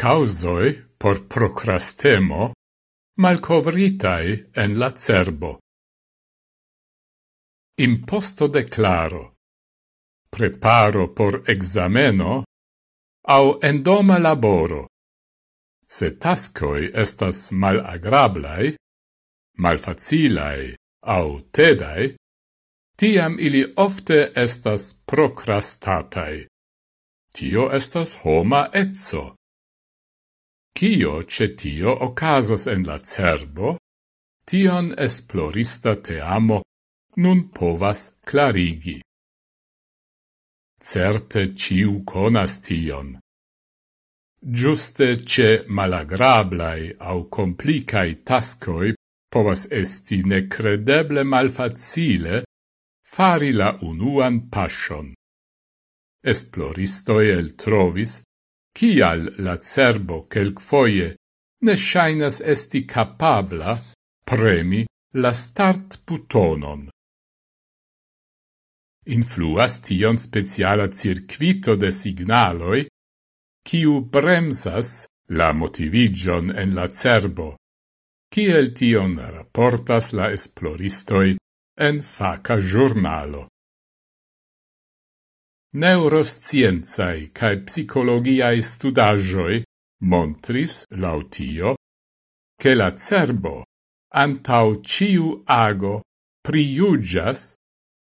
causoi por procrastemo malcovritai en la cerbo. Imposto declaro, preparo por exameno au endoma laboro. Se tascoi estas malagrablai, malfacilai au tedai, tiam ili ofte estas procrastatai. Tio estas homa etzo Cio cetio ocasas en la cerbo, tion esplorista te amo nun povas clarigi. Certe ciu conas tion. Giuste ce malagrablai au complicai tascoi povas esti necredeble malfacile fari la unuan passion. Esploristoi el trovis Cial la cerbo foie ne shainas esti capabla premi la start butonon. Influas tion speciala circuito de signaloi, kiu bremsas la motivigion en la cerbo, kiel tion raportas la esploristoi en faca giornalo. Neuroscienzai cae psicologiae studagioi montris, lautio, che la cerbo antau ciu ago priugias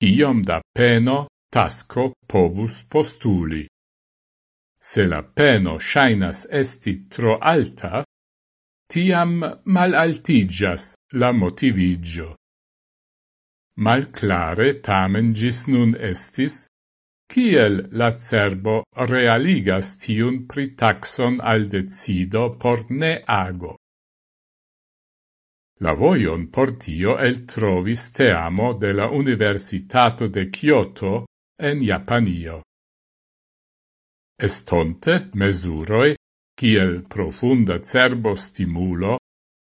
iom da peno tasco pobus postuli. Se la peno shainas esti tro alta, tiam malaltigas la motivigio. Malclare tamen gis nun estis Kiel la cerbo realigas tiun pritaxon al decido por ne ago? La voion por tio el trovis te amo de la Universitato de Kyoto en Japanio. Estonte mesuroi, kiel profunda cerbo stimulo,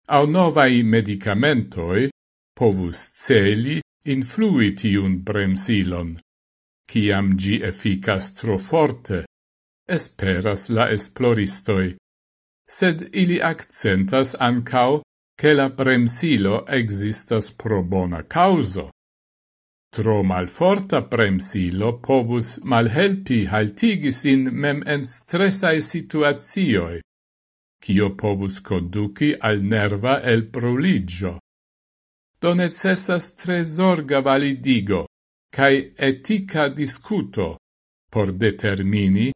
au novai medicamentoi, povus celi influi tiun bremsilon ciam gi efficas tro forte, esperas la esploristoi. Sed ili accentas ancao che la premsilo existas pro bona causo. Tro malforta premsilo povus malhelpi haltigis in mem en stressae situazioi, cio povus conduci al nerva el proligio. Do necessas tre zorga validigo, cae etica discuto por determini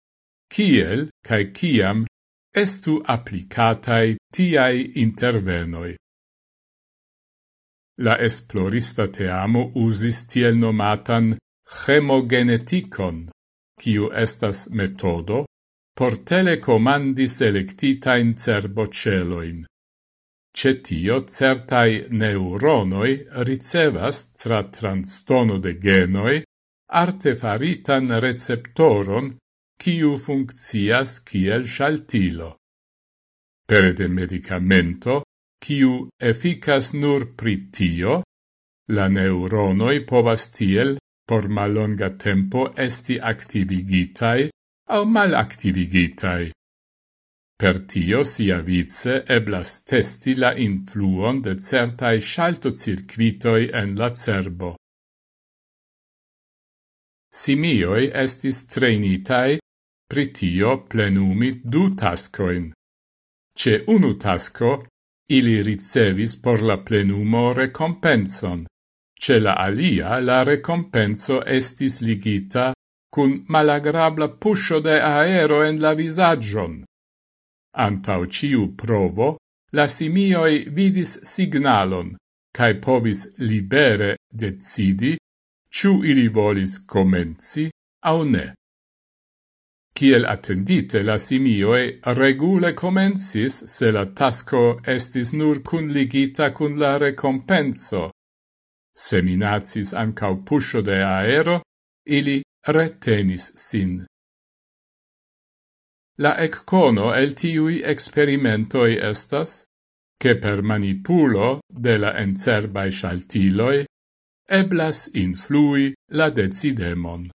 kiel cae ciam estu applicatai tiai intervenoi. La esplorista teamo usis tiel nomatan chemogeneticon, kiu estas metodo por telecomandi selectitain cerboceloin. Ce tio certai neuronoi ricevas tra transtono de genoi artefaritan receptoron quiu funccias kiel shaltilo. Pere de medicamento, quiu efficas nur pri tio, la neuronoi povas tiel por malonga tempo esti activigitai au malactivigitai. Per tio sia vice eblas testi la influon de certai shaltocircuitoi en la cerbo. Simioi estis trainitai pritio plenumi du tascoin. Ce unu tasco ili ricevis por la plenumo recompenson, ce la alia la recompenso estis ligita cun malagrabla puscio de aero en la visagion. Antau ciu provo, la simioi vidis signalon, cae povis libere decidi, ciu ili volis comenzi au ne. Ciel attendite la simioe regule comensis se la tasco estis nur cun ligita cun la recompenso. Seminacis ancau pusho de aero, ili retenis sin. La eccono el tiui experimentoi estas, che per manipulo de la encerbae shaltiloi eblas influi la decidemon.